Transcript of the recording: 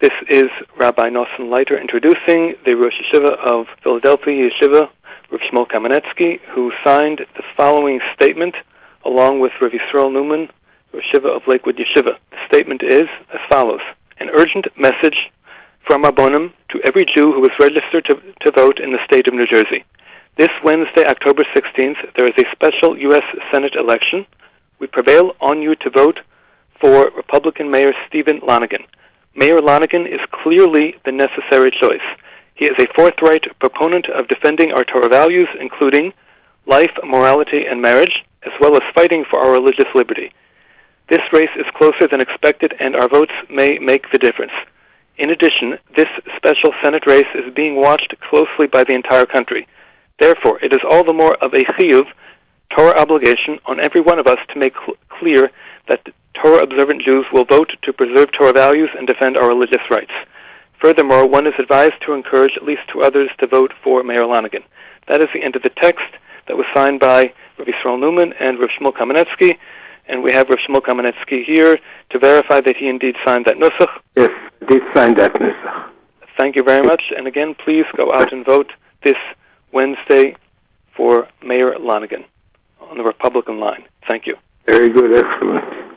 This is Rabbi Nosson Leiter introducing the Rosh Yeshiva of Philadelphia Yeshiva, Rav Shmuel Kamenetsky, who signed the following statement along with Rav Yisrael Neuman, Rosh Yeshiva of Lakewood Yeshiva. The statement is as follows. An urgent message from Abonim to every Jew who is registered to, to vote in the state of New Jersey. This Wednesday, October 16th, there is a special U.S. Senate election. We prevail on you to vote for Republican Mayor Stephen Lonegan. Mayor Lonegan is clearly the necessary choice. He is a forthright proponent of defending our Torah values, including life, morality, and marriage, as well as fighting for our religious liberty. This race is closer than expected, and our votes may make the difference. In addition, this special Senate race is being watched closely by the entire country. Therefore, it is all the more of a chiyuv, Torah obligation, on every one of us to make cl- clear that Torah observant Jews will vote to preserve Torah values and defend our religious rights. Furthermore, one is advised to encourage at least two others to vote for Mayor Lonegan. That is the end of the text that was signed by Rav Yisrael Neuman and Rav Shmuel Kamenetsky, and we have Rav Shmuel Kamenetsky here to verify that he indeed signed that nusach. Yes, did sign that nusach. Thank you very much, and again, please go out and vote this Wednesday for Mayor Lonegan on the Republican line. Thank you. Very good, excellent.